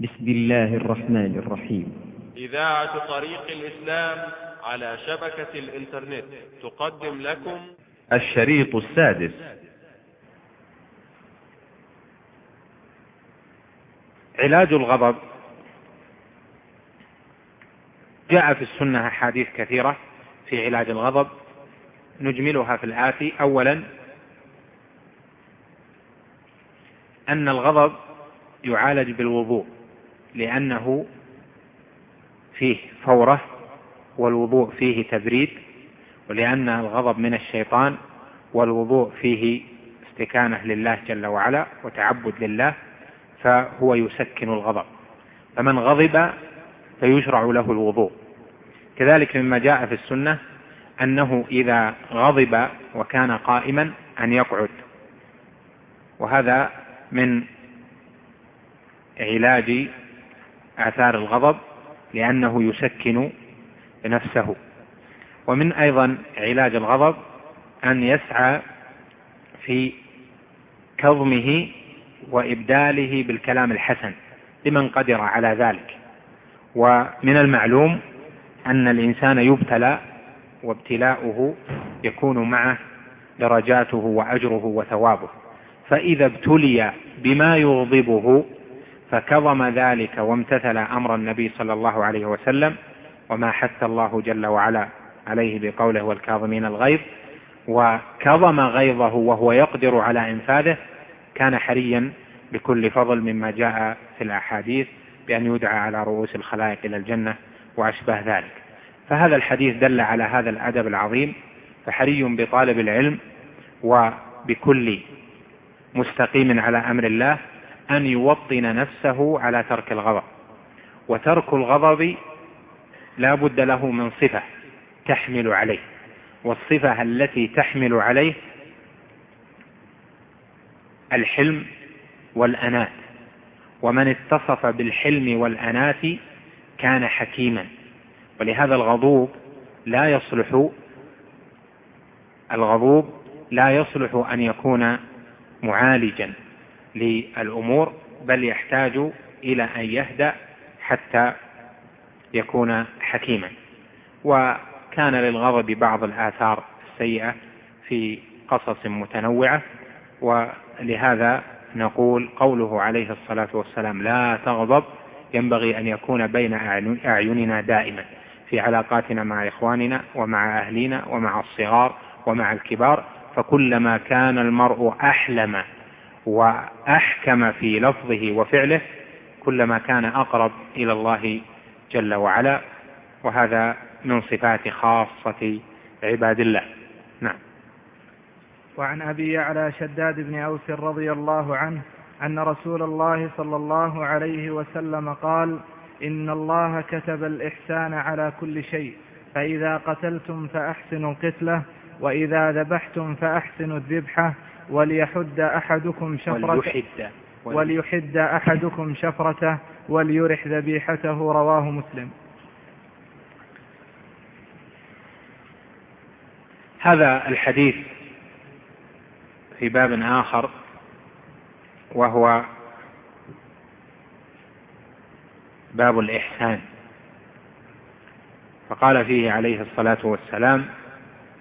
بسم الله الرحمن الرحيم. إذاعة طريق الإسلام على شبكة الإنترنت تقدم لكم الشريط السادس. علاج الغضب. جاء في السنة أحاديث كثيرة في علاج الغضب. نجملها في الآتي. أولا أن الغضب يعالج بالوضوء. لأنه فيه فورة والوضوء فيه تبريد ولأن الغضب من الشيطان والوضوء فيه استكانة لله جل وعلا وتعبد لله فهو يسكن الغضب. فمن غضب فيشرع له الوضوء. كذلك مما جاء في السنة أنه إذا غضب وكان قائما أن يقعد. وهذا من علاج آثار الغضب لأنه يسكن نفسه. ومن أيضا علاج الغضب أن يسعى في كظمه وإبداله بالكلام الحسن لمن قدر على ذلك. ومن المعلوم أن الإنسان يبتلى وابتلاؤه يكون معه درجاته وأجره وثوابه. فإذا ابتلي بما يغضبه فكظم ذلك وامتثل أمر النبي صلى الله عليه وسلم وما حث الله جل وعلا عليه بقوله والكاظمين الغيظ وكظم غيظه وهو يقدر على إنفاذه كان حريا بكل فضل مما جاء في الأحاديث بأن يدعى على رؤوس الخلائق إلى الجنة وأشبه ذلك. فهذا الحديث دل على هذا الأدب العظيم فحري بطالب العلم وبكل مستقيم على أمر الله أن يوطن نفسه على ترك الغضب. وترك الغضب لا بد له من صفة تحمل عليه. والصفة التي تحمل عليه الحلم والأنات ومن اتصف بالحلم والأنات كان حكيما. ولهذا الغضوب لا يصلح الغضوب لا يصلح أن يكون معالجا. للأمور بل يحتاج إلى أن يهدأ حتى يكون حكيما. وكان للغضب بعض الآثار السيئة في قصص متنوعة ولهذا نقول قوله عليه الصلاة والسلام لا تغضب ينبغي أن يكون بين أعيننا دائما في علاقاتنا مع إخواننا ومع أهلنا ومع الصغار ومع الكبار فكلما كان المرء أحلم وأحكم في لفظه وفعله كلما كان أقرب إلى الله جل وعلا وهذا من صفات خاصة عباد الله. نعم. وعن أبي يعلى شداد بن أوس رضي الله عنه أن رسول الله صلى الله عليه وسلم قال إن الله كتب الإحسان على كل شيء فإذا قتلتم فأحسنوا القتلة وإذا ذبحتم فأحسنوا الذبحة وليحد أحدكم شفرته وليحد. وليحد أحدكم شفرته وليرح ذبيحته رواه مسلم. هذا الحديث في باب آخر وهو باب الإحسان. فقال فيه عليه الصلاة والسلام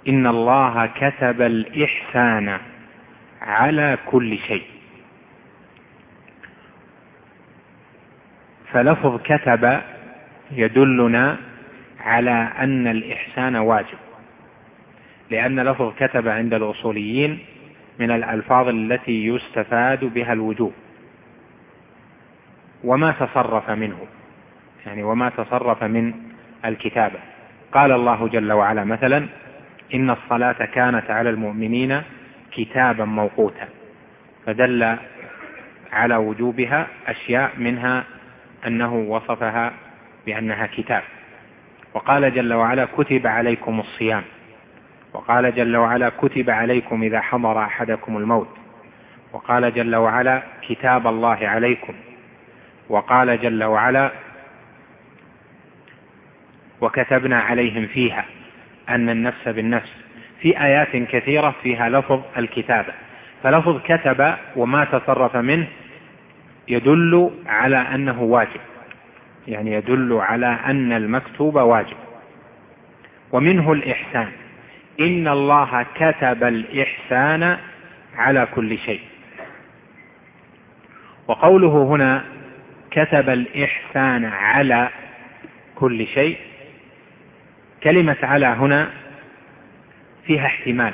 إن الله كتب الإحسان. على كل شيء. فلفظ كتب يدلنا على أن الإحسان واجب لأن لفظ كتب عند الأصوليين من الألفاظ التي يستفاد بها الوجوب وما تصرف منه يعني وما تصرف من الكتابة. قال الله جل وعلا مثلا إن الصلاة كانت على المؤمنين كتابا موقوتا فدل على وجوبها أشياء منها أنه وصفها بأنها كتاب. وقال جل وعلا كتب عليكم الصيام. وقال جل وعلا كتب عليكم إذا حضر أحدكم الموت. وقال جل وعلا كتاب الله عليكم. وقال جل وعلا وكتبنا عليهم فيها أن النفس بالنفس. في آيات كثيرة فيها لفظ الكتابة فلفظ كتب وما تصرف منه يدل على أنه واجب. يعني يدل على أن المكتوب واجب. ومنه الإحسان. إن الله كتب الإحسان على كل شيء. وقوله هنا كتب الإحسان على كل شيء. كلمة على هنا فيها احتمال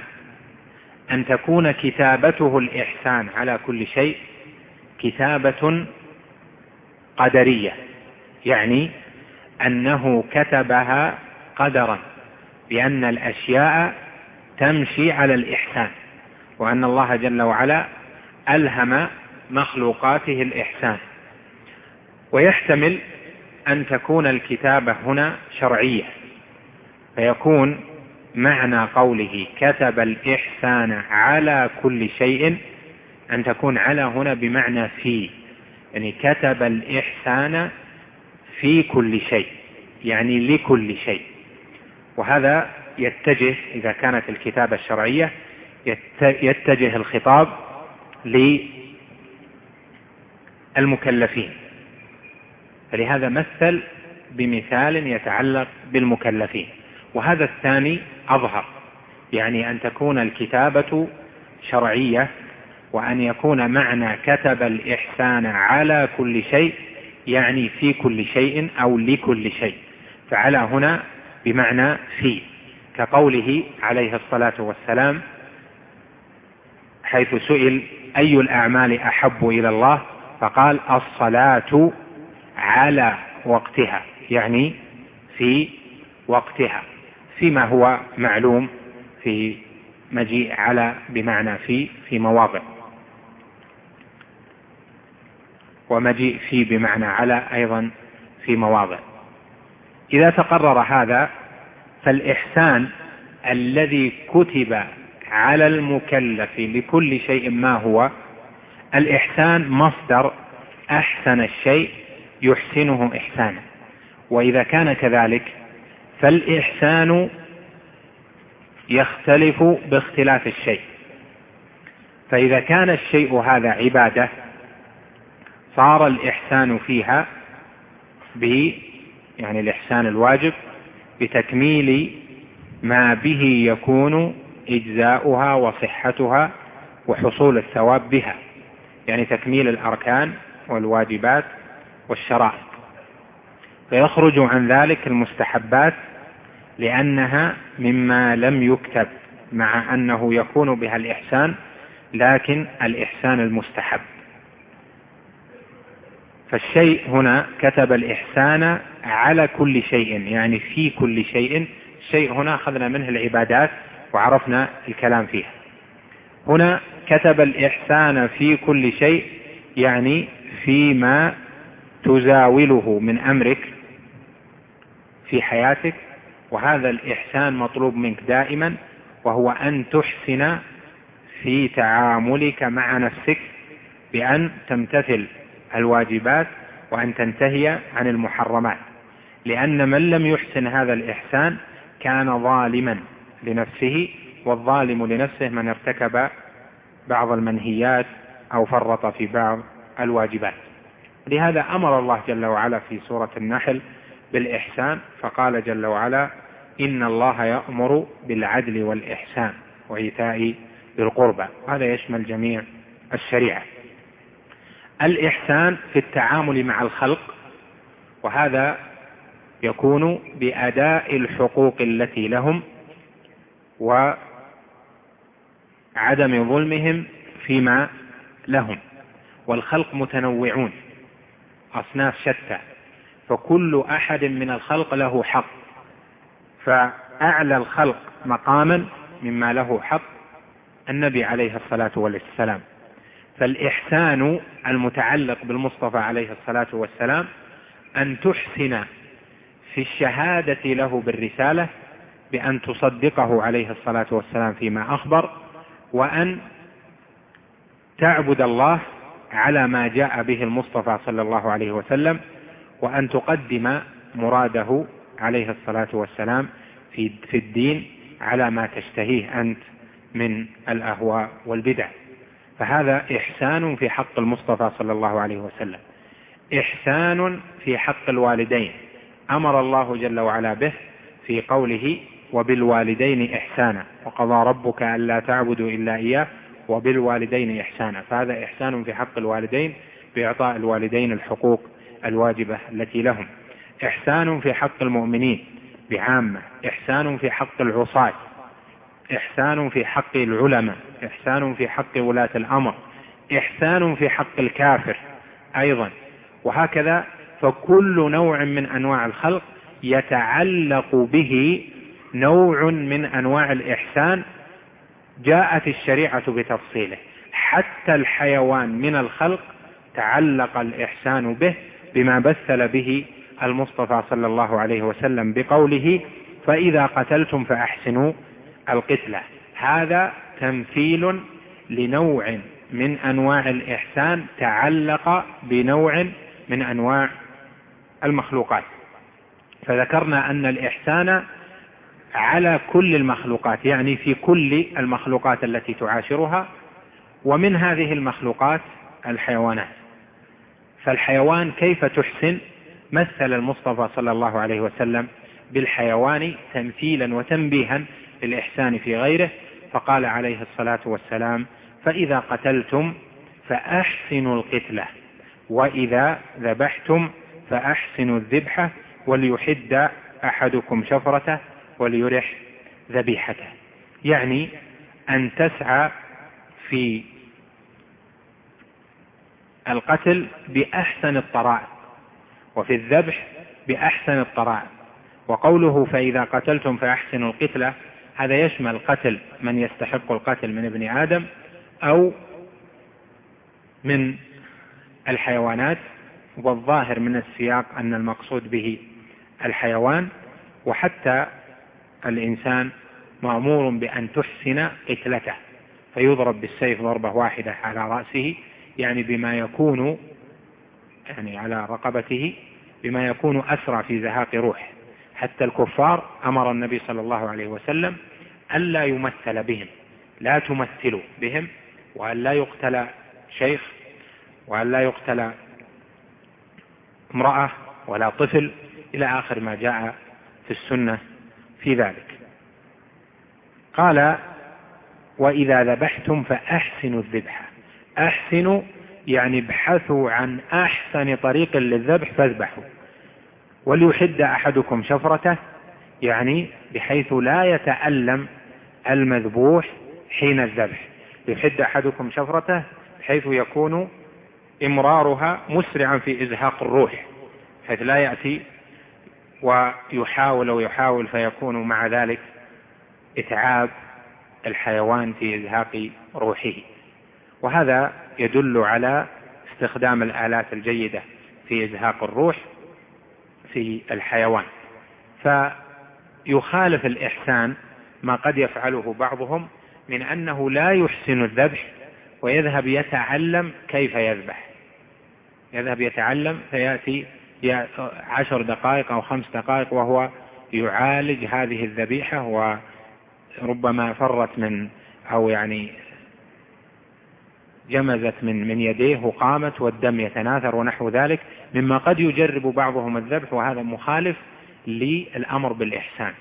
أن تكون كتابته الإحسان على كل شيء كتابة قدرية يعني أنه كتبها قدرا بأن الأشياء تمشي على الإحسان وأن الله جل وعلا ألهم مخلوقاته الإحسان. ويحتمل أن تكون الكتابة هنا شرعية فيكون معنى قوله كتب الإحسان على كل شيء أن تكون على هنا بمعنى في يعني كتب الإحسان في كل شيء يعني لكل شيء. وهذا يتجه إذا كانت الكتابة الشرعية يتجه الخطاب للمكلفين. فلهذا مثل بمثال يتعلق بالمكلفين. وهذا الثاني أظهر يعني أن تكون الكتابة شرعية وأن يكون معنى كتب الإحسان على كل شيء يعني في كل شيء أو لكل شيء فعلى هنا بمعنى في كقوله عليه الصلاة والسلام حيث سئل أي الأعمال أحب إلى الله؟ فقال الصلاة على وقتها يعني في وقتها. فيما هو معلوم في مجيء على بمعنى في في مواضع. ومجيء في بمعنى على أيضا في مواضع. إذا تقرر هذا فالإحسان الذي كتب على المكلف لكل شيء ما هو الإحسان مصدر أحسن الشيء يحسنه إحسانا. وإذا كان كذلك فالإحسان يختلف باختلاف الشيء. فإذا كان الشيء هذا عبادة صار الإحسان فيها ب يعني الإحسان الواجب بتكميل ما به يكون إجزاؤها وصحتها وحصول الثواب بها. يعني تكميل الأركان والواجبات والشرائط. فيخرج عن ذلك المستحبات لأنها مما لم يكتب مع أنه يكون بها الإحسان لكن الإحسان المستحب. فالشيء هنا كتب الإحسان على كل شيء يعني في كل شيء. الشيء هنا أخذنا منه العبادات وعرفنا الكلام فيها. هنا كتب الإحسان في كل شيء يعني فيما تزاوله من أمرك في حياتك وهذا الإحسان مطلوب منك دائما وهو أن تحسن في تعاملك مع نفسك بأن تمتثل الواجبات وأن تنتهي عن المحرمات. لأن من لم يحسن هذا الإحسان كان ظالما لنفسه والظالم لنفسه من ارتكب بعض المنهيات أو فرط في بعض الواجبات. لهذا أمر الله جل وعلا في سورة النحل بالإحسان فقال جل وعلا إن الله يأمر بالعدل والإحسان وإيتاء ذي القربى. هذا يشمل جميع الشريعة. الإحسان في التعامل مع الخلق وهذا يكون بأداء الحقوق التي لهم وعدم ظلمهم فيما لهم. والخلق متنوعون أصناف شتى فكل أحد من الخلق له حق. فأعلى الخلق مقاما مما له حق النبي عليه الصلاة والسلام. فالإحسان المتعلق بالمصطفى عليه الصلاة والسلام أن تحسن في الشهادة له بالرسالة بأن تصدقه عليه الصلاة والسلام فيما أخبر وأن تعبد الله على ما جاء به المصطفى صلى الله عليه وسلم وأن تقدم مراده عليه الصلاة والسلام في, في الدين على ما تشتهيه أنت من الأهواء والبدع. فهذا إحسان في حق المصطفى صلى الله عليه وسلم. إحسان في حق الوالدين. أمر الله جل وعلا به في قوله وبالوالدين إحسانا. وقضى ربك ألا تعبدوا إلا إياه وبالوالدين إحسانا. فهذا إحسان في حق الوالدين بإعطاء الوالدين الحقوق الواجبة التي لهم. إحسان في حق المؤمنين بعامة. إحسان في حق العصاة. إحسان في حق العلماء. إحسان في حق ولاة الأمر. إحسان في حق الكافر أيضا. وهكذا فكل نوع من أنواع الخلق يتعلق به نوع من أنواع الإحسان جاءت الشريعة بتفصيله. حتى الحيوان من الخلق تعلق الإحسان به بما بثل به المصطفى صلى الله عليه وسلم بقوله فإذا قتلتم فأحسنوا القتلة. هذا تمثيل لنوع من أنواع الإحسان تعلق بنوع من أنواع المخلوقات. فذكرنا أن الإحسان على كل المخلوقات يعني في كل المخلوقات التي تعاشرها ومن هذه المخلوقات الحيوانات. فالحيوان كيف تحسن؟ مثل المصطفى صلى الله عليه وسلم بالحيوان تمثيلا وتنبيها للإحسان في غيره فقال عليه الصلاة والسلام فإذا قتلتم فأحسنوا القتلة وإذا ذبحتم فأحسنوا الذبحة وليحد أحدكم شفرته وليرح ذبيحته. يعني أن تسعى في القتل بأحسن الطرائق. وفي الذبح بأحسن الطرائق وقوله فإذا قتلتم فأحسنوا القتلة هذا يشمل قتل من يستحق القتل من ابن آدم أو من الحيوانات والظاهر من السياق أن المقصود به الحيوان وحتى الإنسان مأمور بأن تحسن قتلته. فيضرب بالسيف ضربة واحدة على رأسه يعني بما يكون يعني على رقبته بما يكون أسرع في زهاق روح حتى الكفار أمر النبي صلى الله عليه وسلم ألا يمثل بهم لا تمثلوا بهم وأن لا يقتل شيخ وأن لا يقتل امرأة ولا طفل إلى آخر ما جاء في السنة في ذلك. قال وإذا ذبحتم فأحسنوا الذبح أحسنوا يعني ابحثوا عن أحسن طريق للذبح فاذبحوا. وليحد أحدكم شفرته يعني بحيث لا يتألم المذبوح حين الذبح. يحد أحدكم شفرته بحيث يكون إمرارها مسرعا في إزهاق الروح حيث لا يأتي ويحاول ويحاول فيكون مع ذلك إتعاب الحيوان في إزهاق روحه. وهذا يدل على استخدام الآلات الجيدة في إزهاق الروح في الحيوان. فيخالف الإحسان ما قد يفعله بعضهم من أنه لا يحسن الذبح ويذهب يتعلم كيف يذبح. يذهب يتعلم فيأتي عشر دقائق أو خمس دقائق وهو يعالج هذه الذبيحة وربما فرت من أو يعني جمزت من من يديه وقامت والدم يتناثر ونحو ذلك مما قد يجرب بعضهم الذبح وهذا مخالف للأمر بالإحسان.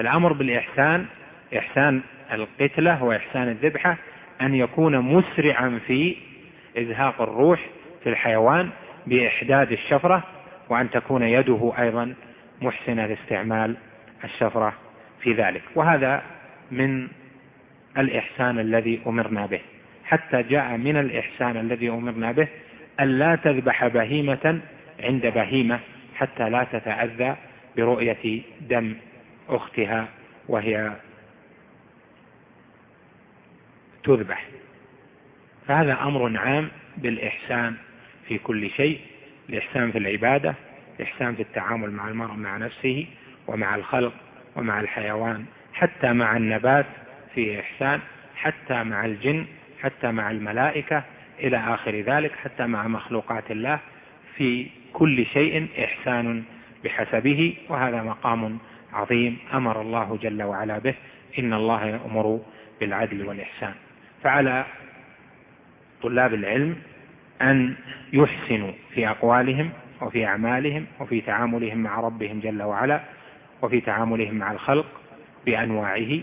الأمر بالإحسان إحسان القتلة وإحسان الذبحة أن يكون مسرعا في إزهاق الروح في الحيوان بإحداد الشفرة وأن تكون يده أيضا محسنة لاستعمال الشفرة في ذلك. وهذا من الإحسان الذي أمرنا به. حتى جاء من الإحسان الذي أمرنا به أن لا تذبح بهيمة عند بهيمة حتى لا تتأذى برؤية دم أختها وهي تذبح. فهذا أمر عام بالإحسان في كل شيء الإحسان في العبادة الإحسان في التعامل مع المرء مع نفسه ومع الخلق ومع الحيوان حتى مع النبات فيه إحسان حتى مع الجن حتى مع الملائكة إلى آخر ذلك حتى مع مخلوقات الله في كل شيء إحسان بحسبه. وهذا مقام عظيم أمر الله جل وعلا به إن الله يأمر بالعدل والإحسان. فعلى طلاب العلم أن يحسنوا في أقوالهم وفي أعمالهم وفي تعاملهم مع ربهم جل وعلا وفي تعاملهم مع الخلق بأنواعه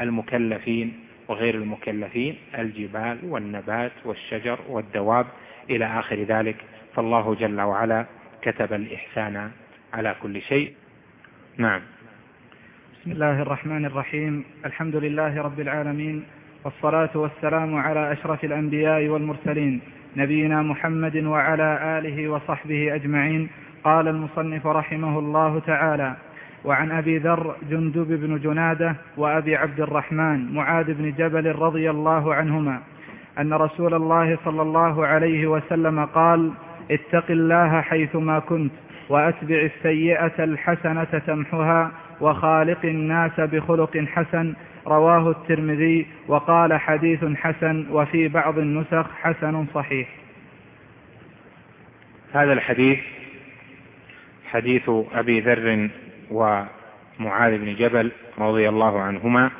المكلفين وغير المكلفين الجبال والنبات والشجر والدواب إلى آخر ذلك. فالله جل وعلا كتب الإحسان على كل شيء. نعم. بسم الله الرحمن الرحيم. الحمد لله رب العالمين والصلاة والسلام على أشرف الأنبياء والمرسلين نبينا محمد وعلى آله وصحبه أجمعين. قال المصنف رحمه الله تعالى وعن أبي ذر جندب بن جنادة وأبي عبد الرحمن معاذ بن جبل رضي الله عنهما أن رسول الله صلى الله عليه وسلم قال اتق الله حيثما كنت وأتبع السيئة الحسنة تمحها وخالق الناس بخلق حسن رواه الترمذي وقال حديث حسن وفي بعض النسخ حسن صحيح. هذا الحديث حديث أبي ذر ومعاذ بن جبل رضي الله عنهما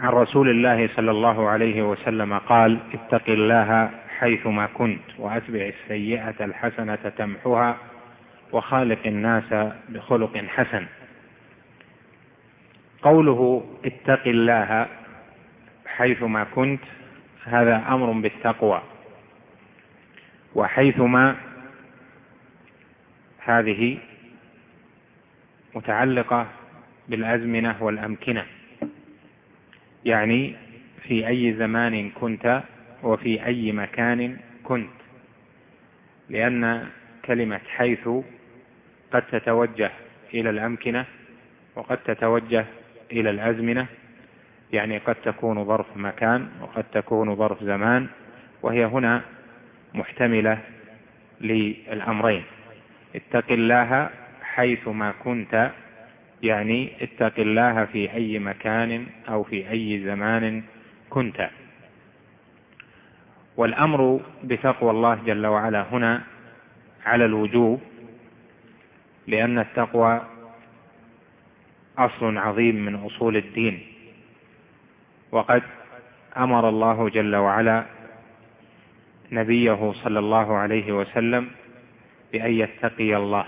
عن رسول الله صلى الله عليه وسلم قال اتق الله حيثما كنت وأتبع السيئة الحسنة تمحها وخالق الناس بخلق حسن. قوله اتق الله حيثما كنت هذا أمر بالتقوى وحيثما هذه متعلقة بالأزمنة والأمكنة. يعني في أي زمان كنت وفي أي مكان كنت. لأن كلمة حيث قد تتوجه إلى الأمكنة وقد تتوجه إلى الأزمنة. يعني قد تكون ظرف مكان وقد تكون ظرف زمان وهي هنا محتملة للأمرين. اتق الله حيثما كنت يعني اتق الله في أي مكان أو في أي زمان كنت. والأمر بتقوى الله جل وعلا هنا على الوجوب لأن التقوى أصل عظيم من أصول الدين. وقد أمر الله جل وعلا نبيه صلى الله عليه وسلم بأن يتقي الله.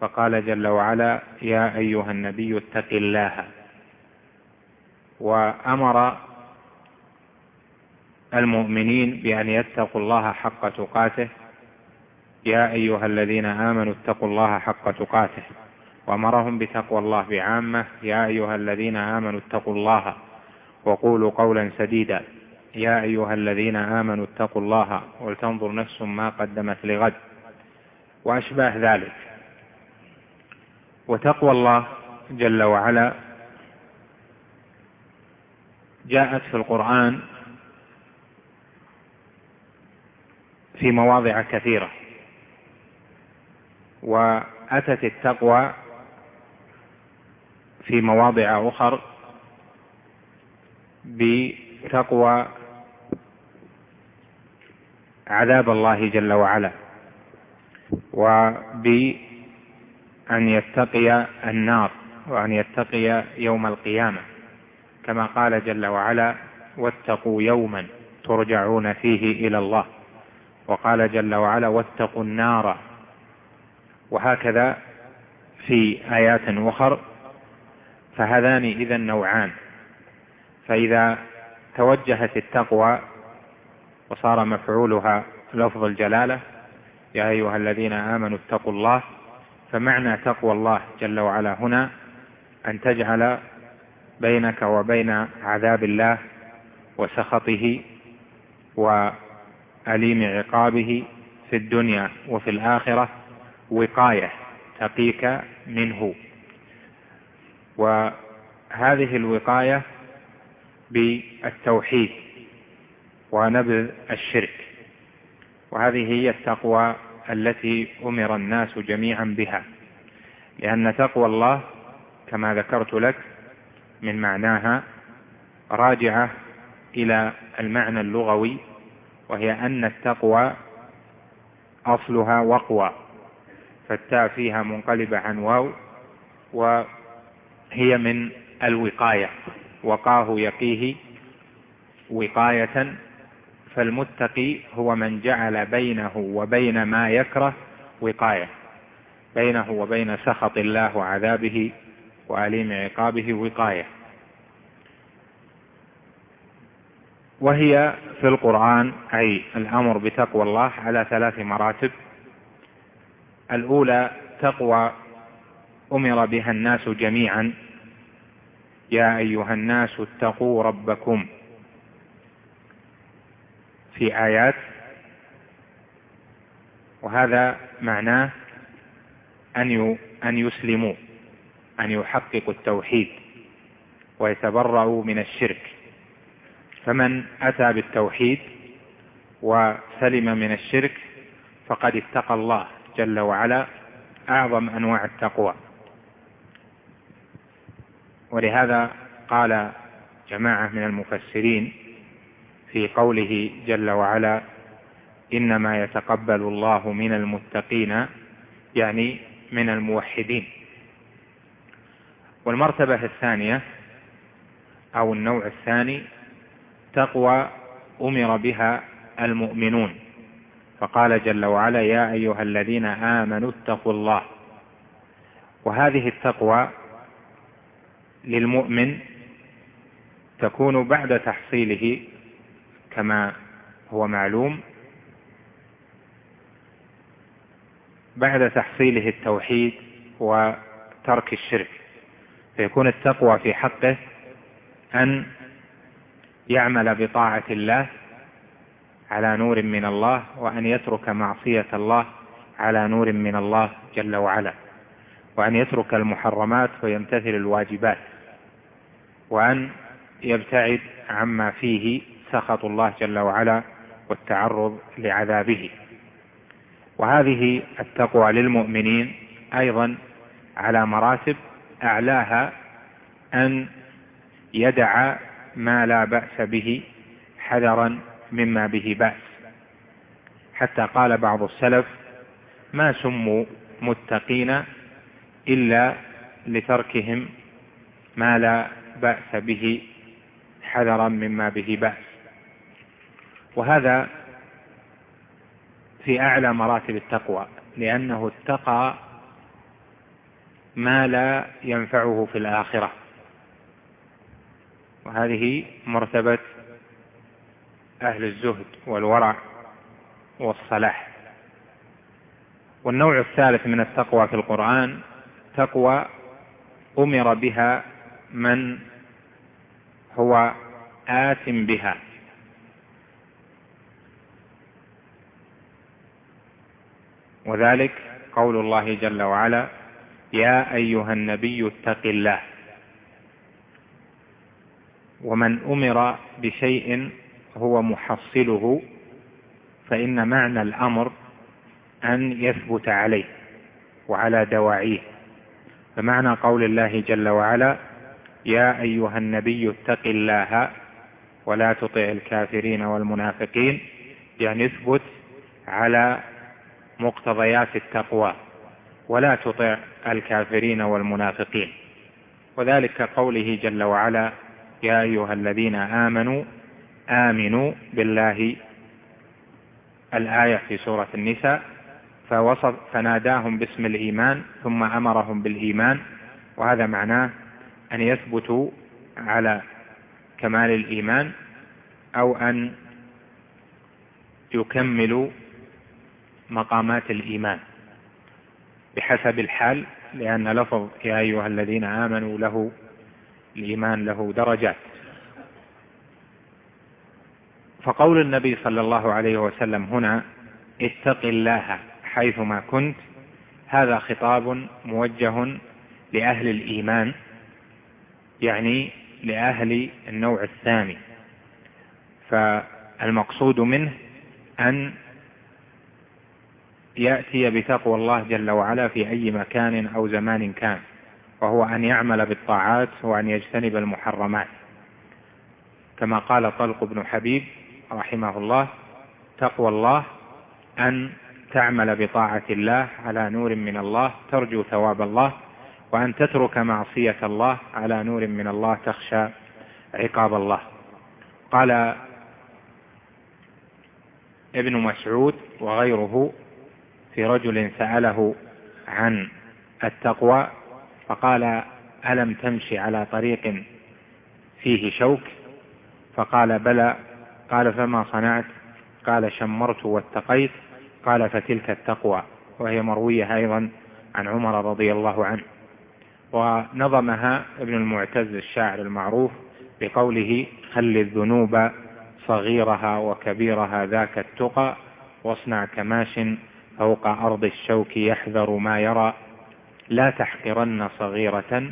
فقال جل وعلا يا أيها النبي اتق الله. وأمر المؤمنين بأن يتقوا الله حق تقاته. يا أيها الذين آمنوا اتقوا الله حق تقاته. وأمرهم بتقوى الله بعامة. يا أيها الذين آمنوا اتقوا الله وقولوا قولا سديدا. يا أيها الذين آمنوا اتقوا الله ولتنظر نفس ما قدمت لغد. وأشباه ذلك. وتقوى الله جل وعلا. جاءت في القرآن في مواضع كثيرة وأتت التقوى في مواضع أخر بتقوى عذاب الله جل وعلا وبأن يتقي النار وأن يتقي يوم القيامة كما قال جل وعلا واتقوا يوما ترجعون فيه إلى الله وقال جل وعلا واتقوا النار وهكذا في آيات أخر فهذان إذا نوعان فإذا توجهت التقوى وصار مفعولها لفظ الجلالة يا أيها الذين آمنوا اتقوا الله فمعنى تقوى الله جل وعلا هنا أن تجعل بينك وبين عذاب الله وسخطه وأليم عقابه في الدنيا وفي الآخرة وقاية تقيك منه. وهذه الوقاية بالتوحيد ونبذ الشرك. وهذه هي التقوى التي أمر الناس جميعا بها لأن تقوى الله كما ذكرت لك من معناها راجعة إلى المعنى اللغوي وهي أن التقوى أصلها وقوى فالتاء فيها منقلبة عن واو هي من الوقاية وقاه يقيه وقاية فالمتقي هو من جعل بينه وبين ما يكره وقاية. بينه وبين سخط الله وعذابه وأليم عقابه وقاية. وهي في القرآن أي الأمر بتقوى الله على ثلاث مراتب. الأولى تقوى أمر بها الناس جميعا. يا أيها الناس اتقوا ربكم. في آيات وهذا معناه أن أن يسلموا أن يحققوا التوحيد ويتبرأوا من الشرك. فمن أتى بالتوحيد وسلم من الشرك فقد اتقى الله جل وعلا أعظم أنواع التقوى. ولهذا قال جماعة من المفسرين في قوله جل وعلا إنما يتقبل الله من المتقين يعني من الموحدين. والمرتبة الثانية أو النوع الثاني تقوى أمر بها المؤمنون. فقال جل وعلا يا أيها الذين آمنوا اتقوا الله. وهذه التقوى للمؤمن تكون بعد تحصيله كما هو معلوم. بعد تحصيله التوحيد وترك الشرك فيكون التقوى في حقه أن يعمل بطاعة الله على نور من الله وأن يترك معصية الله على نور من الله جل وعلا وأن يترك المحرمات ويمتثل الواجبات وأن يبتعد عما فيه سخط الله جل وعلا والتعرض لعذابه. وهذه التقوى للمؤمنين أيضا على مراتب أعلاها أن يدع ما لا بأس به حذرا مما به بأس. حتى قال بعض السلف ما سموا متقين إلا لتركهم ما لا بأس به حذرا مما به بأس. وهذا في أعلى مراتب التقوى لأنه اتقى ما لا ينفعه في الآخرة. وهذه مرتبة أهل الزهد والورع والصلاح. والنوع الثالث من التقوى في القرآن تقوى أمر بها من هو آت بها. وذلك قول الله جل وعلا يا أيها النبي اتق الله. ومن أمر بشيء هو محصله فإن معنى الأمر أن يثبت عليه وعلى دواعيه. فمعنى قول الله جل وعلا يا أيها النبي اتق الله ولا تطع الكافرين والمنافقين يعني اثبت على مقتضيات التقوى ولا تطع الكافرين والمنافقين. وذلك قوله جل وعلا يا أيها الذين آمنوا آمنوا بالله. الآية في سورة النساء فوصف فناداهم باسم الإيمان ثم أمرهم بالإيمان. وهذا معناه أن يثبتوا على كمال الإيمان أو أن يكملوا مقامات الإيمان. بحسب الحال لأن لفظ يا أيها الذين آمنوا له الإيمان له درجات. فقول النبي صلى الله عليه وسلم هنا اتق الله حيثما كنت هذا خطاب موجه لأهل الإيمان يعني لأهل النوع الثاني. فالمقصود منه أن يأتي بتقوى الله جل وعلا في أي مكان أو زمان كان وهو أن يعمل بالطاعات وأن يجتنب المحرمات. كما قال طلق بن حبيب رحمه الله تقوى الله أن تعمل بطاعة الله على نور من الله ترجو ثواب الله وأن تترك معصية الله على نور من الله تخشى عقاب الله. قال ابن مسعود وغيره في رجل سأله عن التقوى فقال ألم تمشي على طريق فيه شوك؟ فقال بلى. قال فما صنعت؟ قال شمرت واتقيت. قال فتلك التقوى. وهي مروية أيضا عن عمر رضي الله عنه. ونظمها ابن المعتز الشاعر المعروف بقوله خل الذنوب صغيرها وكبيرها ذاك التقى واصنع كماش فوق أرض الشوك يحذر ما يرى. لا تحقرن صغيرة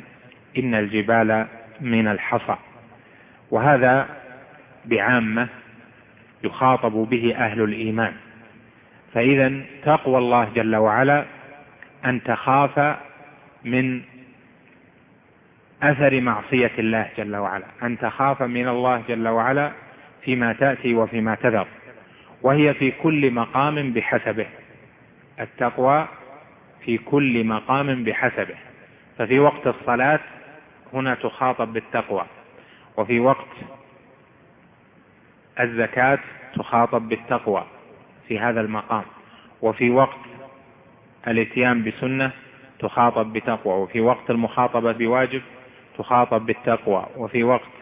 إن الجبال من الحصى. وهذا بعامة يخاطب به أهل الإيمان. فإذا تقوى الله جل وعلا أن تخاف من أثر معصية الله جل وعلا. أن تخاف من الله جل وعلا فيما تأتي وفيما تذر. وهي في كل مقام بحسبه. التقوى في كل مقام بحسبه. ففي وقت الصلاة هنا تخاطب بالتقوى وفي وقت الزكاة تخاطب بالتقوى في هذا المقام وفي وقت الاتيان بسنة تخاطب بتقوى وفي وقت المخاطبة بواجب تخاطب بالتقوى وفي وقت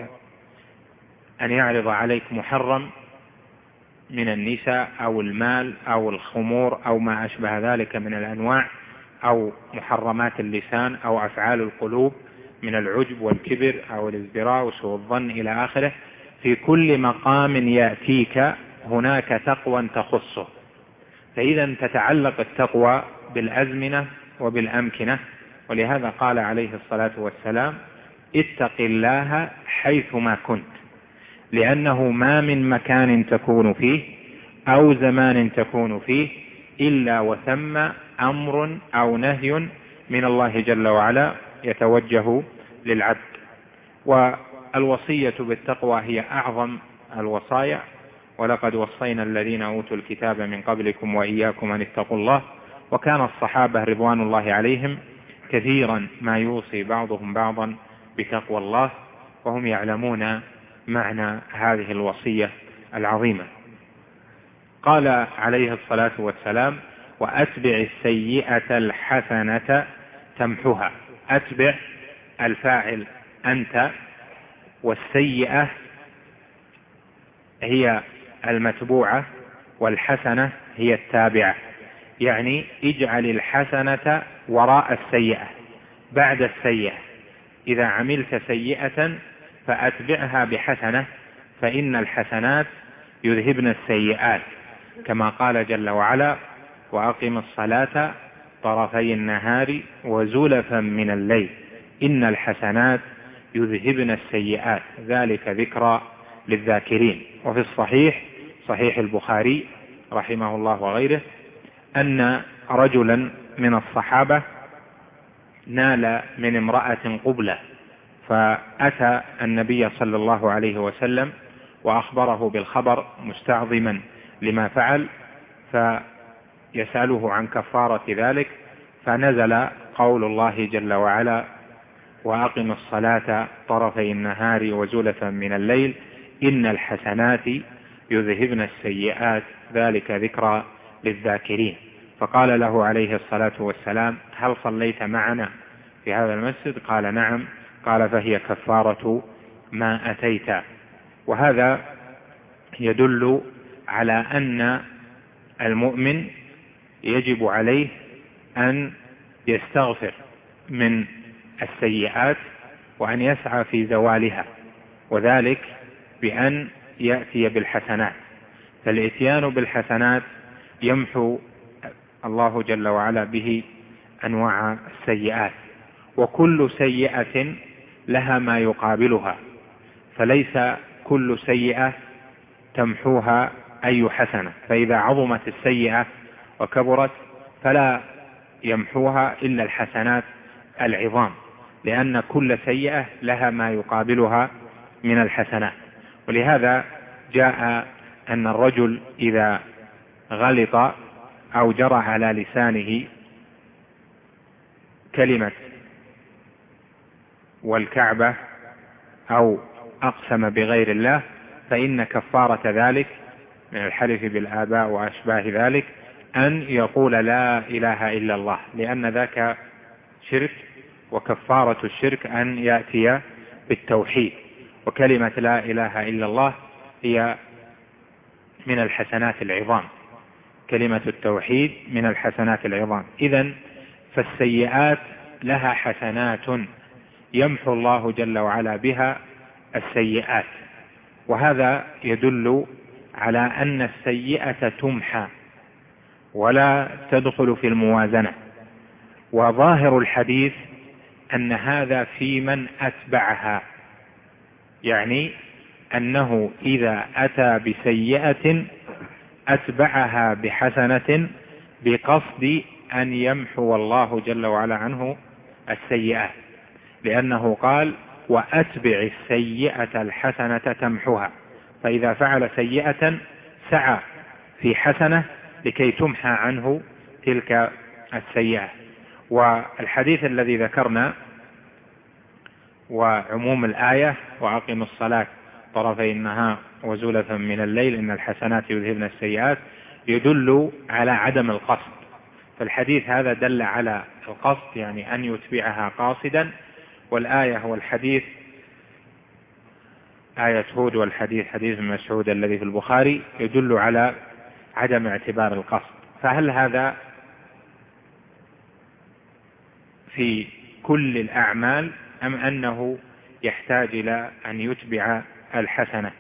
أن يعرض عليك محرم من النساء أو المال أو الخمور أو ما أشبه ذلك من الأنواع أو محرمات اللسان أو أفعال القلوب من العجب والكبر أو الازدراء وسوء الظن إلى آخره. في كل مقام يأتيك هناك تقوى تخصه. فإذا تتعلق التقوى بالأزمنة وبالأمكنة. ولهذا قال عليه الصلاة والسلام اتق الله حيثما كنت. لأنه ما من مكان تكون فيه أو زمان تكون فيه إلا وثم أمر أو نهي من الله جل وعلا يتوجه للعبد. والوصية بالتقوى هي أعظم الوصايا. ولقد وصينا الذين أوتوا الكتاب من قبلكم وإياكم أن اتقوا الله. وكان الصحابة رضوان الله عليهم كثيرا ما يوصي بعضهم بعضا بتقوى الله. وهم يعلمون معنى هذه الوصية العظيمة. قال عليه الصلاة والسلام وأتبع السيئة الحسنة تمحها. أتبع الفاعل أنت والسيئة هي المتبوعة والحسنة هي التابعة. يعني اجعل الحسنة وراء السيئة بعد السيئة. إذا عملت سيئة فأتبعها بحسنة فإن الحسنات يذهبن السيئات كما قال جل وعلا وأقم الصلاة طرفي النهار وزلفا من الليل إن الحسنات يذهبن السيئات. ذلك ذكرى للذاكرين. وفي الصحيح صحيح البخاري رحمه الله وغيره أن رجلا من الصحابة نال من امرأة قبلة فأتى النبي صلى الله عليه وسلم وأخبره بالخبر مستعظما لما فعل فيسأله عن كفارة ذلك فنزل قول الله جل وعلا وأقم الصلاة طرفي النهار وزلفا من الليل إن الحسنات يذهبن السيئات ذلك ذكرى للذاكرين. فقال له عليه الصلاة والسلام هل صليت معنا في هذا المسجد؟ قال نعم. قال فهي كفارة ما أتيت. وهذا يدل على أن المؤمن يجب عليه أن يستغفر من السيئات وأن يسعى في زوالها وذلك بأن يأتي بالحسنات. فالإتيان بالحسنات يمحو الله جل وعلا به أنواع السيئات. وكل سيئة لها ما يقابلها فليس كل سيئة تمحوها أي حسنة فإذا عظمت السيئة وكبرت فلا يمحوها إلا الحسنات العظام لأن كل سيئة لها ما يقابلها من الحسنات. ولهذا جاء أن الرجل إذا غلط أو جرى على لسانه كلمة والكعبة أو أقسم بغير الله فإن كفارة ذلك من الحلف بالآباء وأشباه ذلك أن يقول لا إله إلا الله لأن ذاك شرك وكفارة الشرك أن يأتي بالتوحيد. وكلمة لا إله إلا الله هي من الحسنات العظام. كلمة التوحيد من الحسنات العظام. إذا فالسيئات لها حسنات يمحو الله جل وعلا بها السيئات. وهذا يدل على أن السيئة تمحى ولا تدخل في الموازنة. وظاهر الحديث أن هذا في من أتبعها يعني أنه إذا أتى بسيئة أتبعها بحسنة بقصد أن يمحو الله جل وعلا عنه السيئات. لأنه قال وأتبع السيئة الحسنة تمحها فإذا فعل سيئة سعى في حسنة لكي تمحى عنه تلك السيئة. والحديث الذي ذكرنا وعموم الآية وأقم الصلاة طرفي النهار وزلفا من الليل إن الحسنات يذهبن السيئات يدل على عدم القصد. فالحديث هذا دل على القصد يعني أن يتبعها قاصدا والآية والحديث آية هود والحديث حديث مسعود الذي في البخاري يدل على عدم اعتبار القصد. فهل هذا في كل الأعمال أم أنه يحتاج إلى أن يتبع الحسنة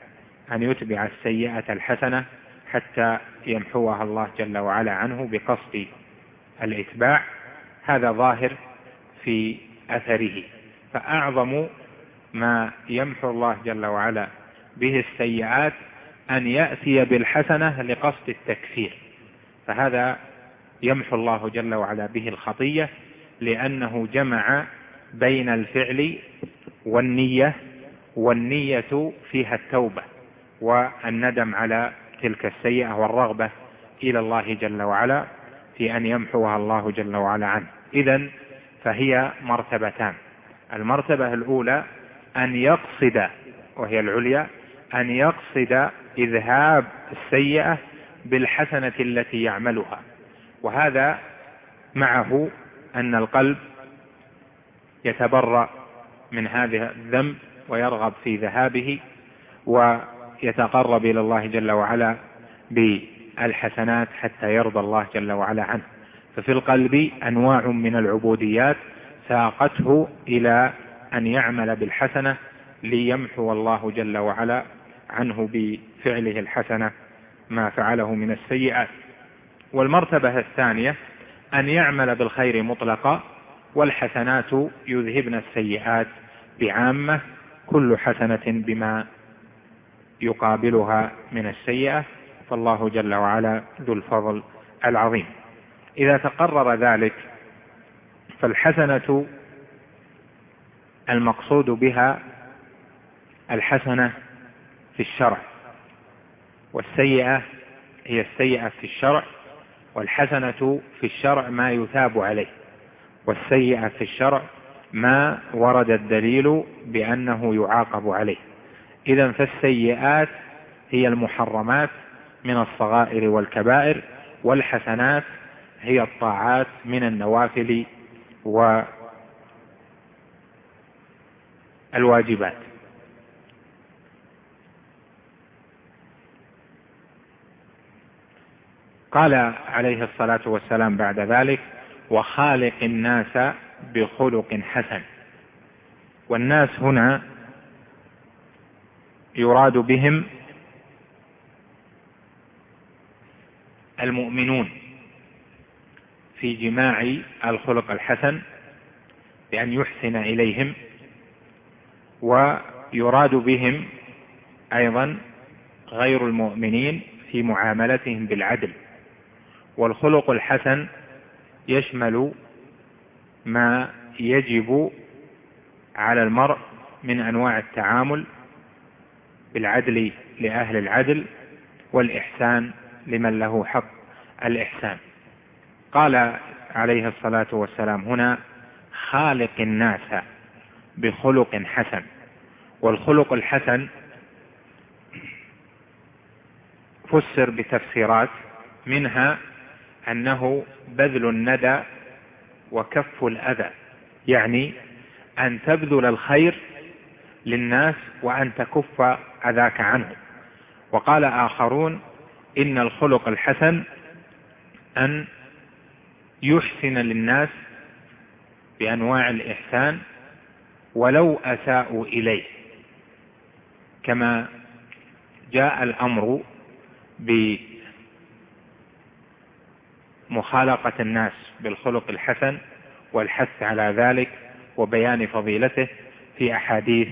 أن يتبع السيئة الحسنة حتى يمحوها الله جل وعلا عنه بقصد الإتباع؟ هذا ظاهر في أثره. فأعظم ما يمحو الله جل وعلا به السيئات أن يأتي بالحسنة لقصد التكفير. فهذا يمحو الله جل وعلا به الخطية لأنه جمع بين الفعل والنية والنية فيها التوبة والندم على تلك السيئة والرغبة إلى الله جل وعلا في أن يمحوها الله جل وعلا عنه. إذا فهي مرتبتان. المرتبة الأولى أن يقصد وهي العليا أن يقصد إذهاب السيئة بالحسنة التي يعملها. وهذا معه أن القلب يتبرأ من هذا الذنب ويرغب في ذهابه ويتقرب إلى الله جل وعلا بالحسنات حتى يرضى الله جل وعلا عنه. ففي القلب أنواع من العبوديات ساقته إلى أن يعمل بالحسنة ليمحو الله جل وعلا عنه بفعله الحسنة ما فعله من السيئات. والمرتبة الثانية أن يعمل بالخير مطلقا والحسنات يذهبن السيئات بعامة كل حسنة بما يقابلها من السيئة. فالله جل وعلا ذو الفضل العظيم. إذا تقرر ذلك فالحسنة المقصود بها الحسنة في الشرع والسيئة هي السيئة في الشرع والحسنة في الشرع ما يثاب عليه والسيئة في الشرع ما ورد الدليل بأنه يعاقب عليه. إذا فالسيئات هي المحرمات من الصغائر والكبائر والحسنات هي الطاعات من النوافل والواجبات قال عليه الصلاة والسلام بعد ذلك وخالق الناس بخلق حسن. والناس هنا يراد بهم المؤمنون. في جماع الخلق الحسن بأن يحسن إليهم ويراد بهم أيضا غير المؤمنين في معاملتهم بالعدل. والخلق الحسن يشمل ما يجب على المرء من أنواع التعامل بالعدل لأهل العدل والإحسان لمن له حق الإحسان. قال عليه الصلاة والسلام هنا خالق الناس بخلق حسن. والخلق الحسن فسر بتفسيرات منها أنه بذل الندى وكف الأذى. يعني أن تبذل الخير للناس وأن تكف أذاك عنه. وقال آخرون إن الخلق الحسن أن يحسن للناس بأنواع الإحسان ولو أساءوا إليه. كما جاء الأمر بمخالقة الناس بالخلق الحسن والحث على ذلك وبيان فضيلته في أحاديث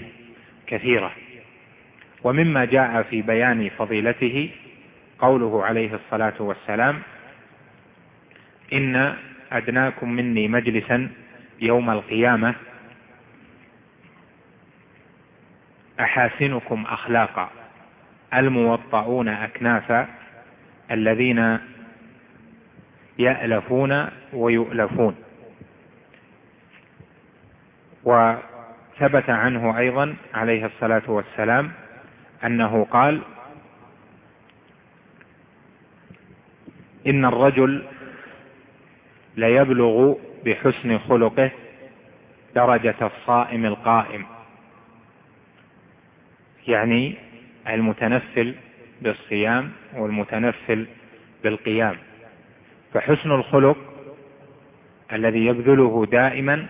كثيرة. ومما جاء في بيان فضيلته قوله عليه الصلاة والسلام إن أدناكم مني مجلسا يوم القيامة. أحاسنكم أخلاقا. الموطؤون أكنافا. الذين يألفون ويؤلفون. وثبت عنه أيضا عليه الصلاة والسلام أنه قال إن الرجل ليبلغ بحسن خلقه درجة الصائم القائم. يعني المتنفل بالصيام والمتنفل بالقيام. فحسن الخلق الذي يبذله دائما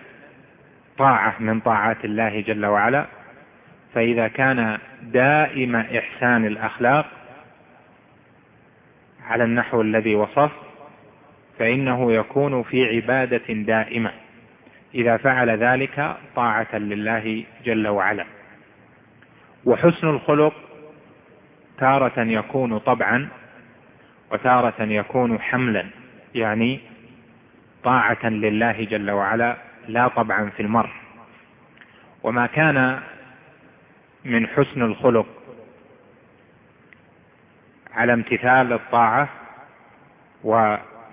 طاعة من طاعات الله جل وعلا. فإذا كان دائم إحسان الأخلاق على النحو الذي وصف فإنه يكون في عبادة دائمة. إذا فعل ذلك طاعة لله جل وعلا. وحسن الخلق تارة يكون طبعا وتارة يكون حملا. يعني طاعة لله جل وعلا لا طبعا في المرء. وما كان من حسن الخلق على امتثال الطاعة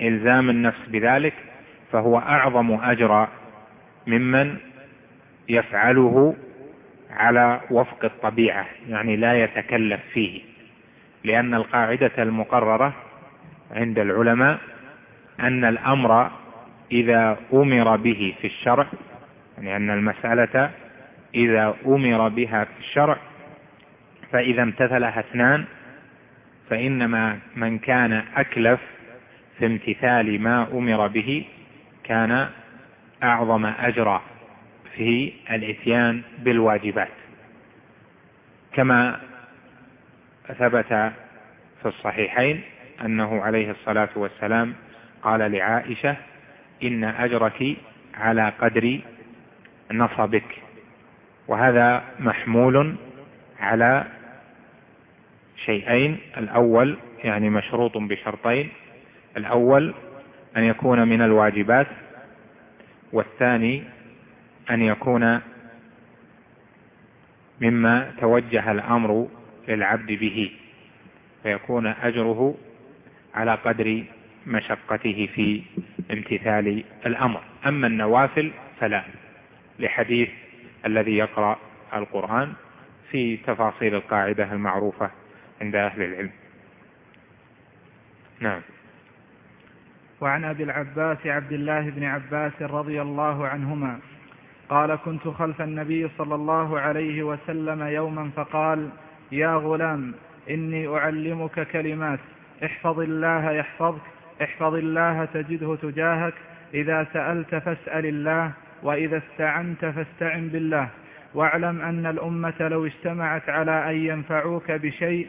وإلزام النفس بذلك فهو أعظم أجرا ممن يفعله على وفق الطبيعة يعني لا يتكلف فيه. لأن القاعدة المقررة عند العلماء أن الأمر إذا أمر به في الشرع يعني أن المسألة إذا أمر بها في الشرع فإذا امتثلها اثنان فإنما من كان أكلف في امتثال ما أمر به كان أعظم أجرا في الإتيان بالواجبات. كما ثبت في الصحيحين أنه عليه الصلاة والسلام قال لعائشة إن أجرك على قدر نصبك. وهذا محمول على شيئين. الأول يعني مشروط بشرطين الأول أن يكون من الواجبات والثاني أن يكون مما توجه الأمر للعبد به فيكون أجره على قدر مشقته في امتثال الأمر. أما النوافل فلا لحديث الذي يقرأ القرآن في تفاصيل القاعدة المعروفة عند أهل العلم. نعم. وعن أبي العباس عبد الله بن عباس رضي الله عنهما قال كنت خلف النبي صلى الله عليه وسلم يوما فقال يا غلام إني أعلمك كلمات احفظ الله يحفظك احفظ الله تجده تجاهك إذا سألت فاسأل الله وإذا استعنت فاستعن بالله واعلم أن الأمة لو اجتمعت على أن ينفعوك بشيء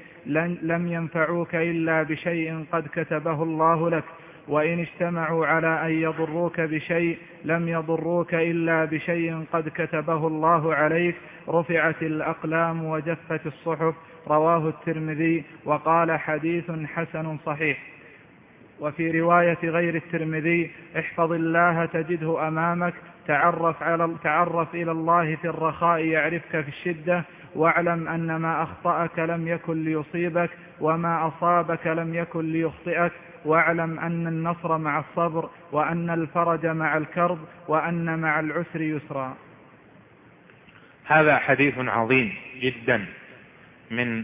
لم ينفعوك إلا بشيء قد كتبه الله لك وإن اجتمعوا على أن يضروك بشيء لم يضروك إلا بشيء قد كتبه الله عليك. رفعت الأقلام وجفت الصحف. رواه الترمذي وقال حديث حسن صحيح. وفي رواية غير الترمذي احفظ الله تجده أمامك تعرف, على تعرف إلى الله في الرخاء يعرفك في الشدة واعلم أن ما أخطأك لم يكن ليصيبك وما أصابك لم يكن ليخطئك. واعلم أن النصر مع الصبر وأن الفرج مع الكرب وأن مع العسر يسرا. هذا حديث عظيم جدا من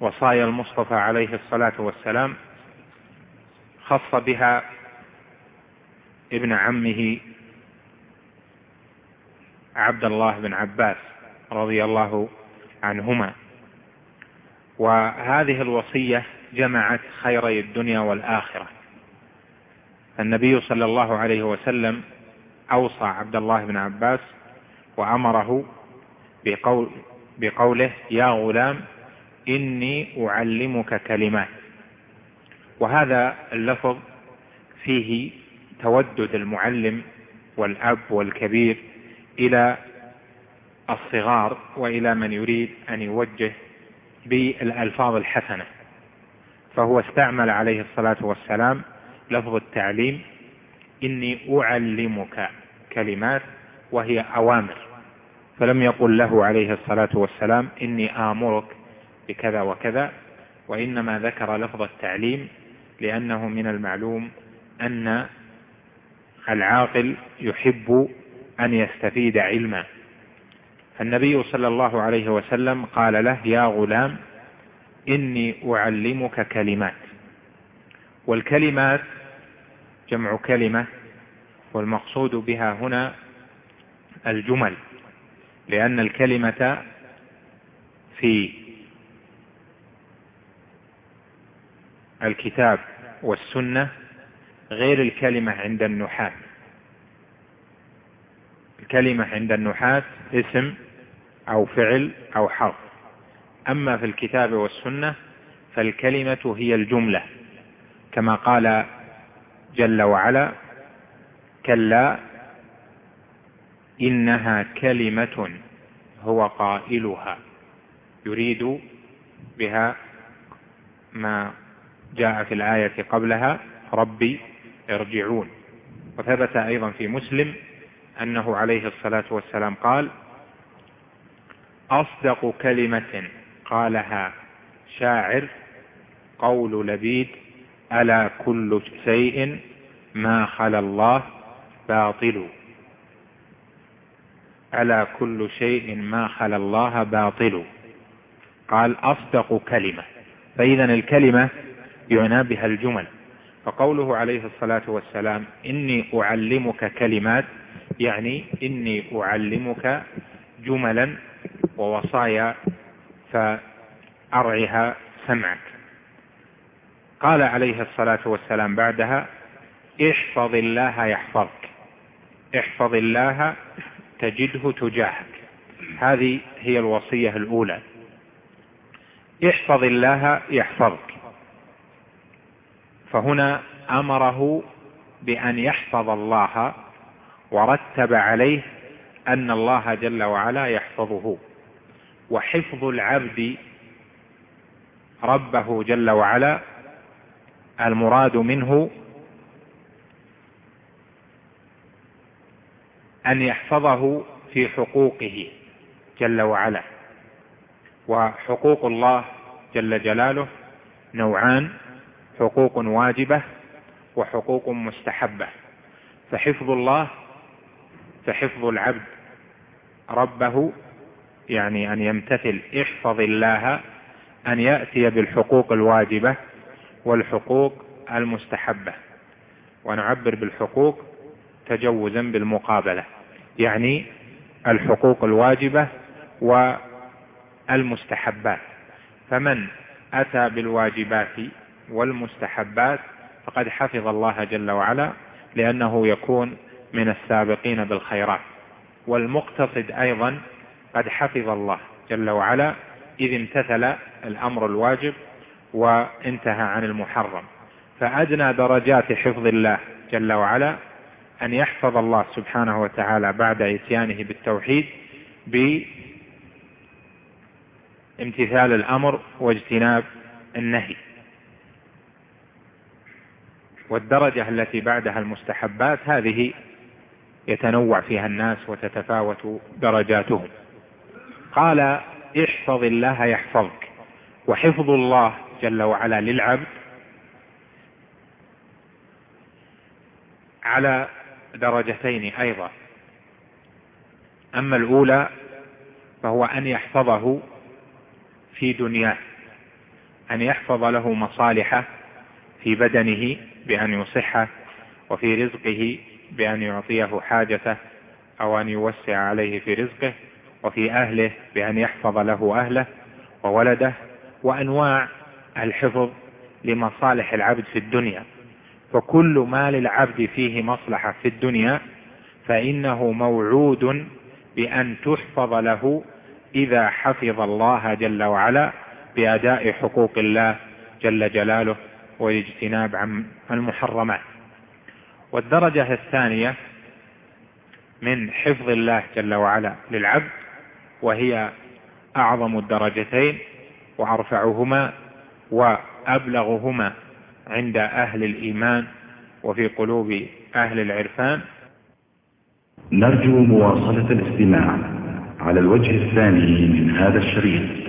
وصايا المصطفى عليه الصلاة والسلام خص بها ابن عمه عبد الله بن عباس رضي الله عنهما. وهذه الوصية جمعت خيري الدنيا والآخرة. النبي صلى الله عليه وسلم أوصى عبد الله بن عباس وأمره بقول بقوله يا غلام إني أعلمك كلمات. وهذا اللفظ فيه تودد المعلم والأب والكبير إلى الصغار وإلى من يريد أن يوجه بالألفاظ الحسنة. فهو استعمل عليه الصلاة والسلام لفظ التعليم إني أعلمك كلمات وهي أوامر. فلم يقل له عليه الصلاة والسلام إني آمرك بكذا وكذا وإنما ذكر لفظ التعليم لأنه من المعلوم أن العاقل يحب أن يستفيد علما. فالنبي صلى الله عليه وسلم قال له يا غلام إني أعلمك كلمات. والكلمات جمع كلمة والمقصود بها هنا الجمل لأن الكلمة في الكتاب والسنة غير الكلمة عند النحاة. الكلمة عند النحاة اسم أو فعل أو حرف. أما في الكتاب والسنة فالكلمة هي الجملة كما قال جل وعلا كلا إنها كلمة هو قائلها يريد بها ما جاء في الآية قبلها ربي ارجعون. وثبت أيضا في مسلم أنه عليه الصلاة والسلام قال أصدق كلمة قالها شاعر قول لبيد ألا كل شيء ما خلا الله باطل؟ ألا كل شيء ما خلا الله باطل؟ قال أصدق كلمة. فإذا الكلمة يعنى بها الجمل. فقوله عليه الصلاة والسلام إني أعلمك كلمات يعني إني أعلمك جملا ووصايا فأرعها سمعك. قال عليه الصلاة والسلام بعدها احفظ الله يحفظك. احفظ الله تجده تجاهك. هذه هي الوصية الأولى. احفظ الله يحفظك. فهنا أمره بأن يحفظ الله ورتب عليه أن الله جل وعلا يحفظه. وحفظ العبد ربه جل وعلا المراد منه أن يحفظه في حقوقه جل وعلا. وحقوق الله جل جلاله نوعان حقوق واجبة وحقوق مستحبة. فحفظ الله فحفظ العبد ربه يعني أن يمتثل احفظ الله أن يأتي بالحقوق الواجبة والحقوق المستحبة ونعبر بالحقوق تجوزا بالمقابلة يعني الحقوق الواجبة والمستحبات. فمن أتى بالواجبات والمستحبات فقد حفظ الله جل وعلا لأنه يكون من السابقين بالخيرات والمقتصد أيضا قد حفظ الله. جل وعلا إذ امتثل الأمر الواجب وانتهى عن المحرم. فأدنى درجات حفظ الله جل وعلا أن يحفظ الله سبحانه وتعالى بعد إتيانه بالتوحيد بامتثال الأمر واجتناب النهي. والدرجة التي بعدها المستحبات هذه يتنوع فيها الناس وتتفاوت درجاتهم. قال احفظ الله يحفظك وحفظ الله جل وعلا للعبد على درجتين أيضا. أما الأولى فهو أن يحفظه في دنياه أن يحفظ له مصالحه في بدنه بأن يصحه وفي رزقه بأن يعطيه حاجته أو أن يوسع عليه في رزقه. وفي أهله بأن يحفظ له أهله وولده وأنواع الحفظ لمصالح العبد في الدنيا. فكل ما للعبد فيه مصلحة في الدنيا فإنه موعود بأن تحفظ له إذا حفظ الله جل وعلا بأداء حقوق الله جل جلاله والاجتناب عن المحرمات. والدرجة الثانية من حفظ الله جل وعلا للعبد وهي أعظم الدرجتين وأرفعهما وأبلغهما عند أهل الإيمان وفي قلوب أهل العرفان. نرجو مواصلة الاستماع على الوجه الثاني من هذا الشريط.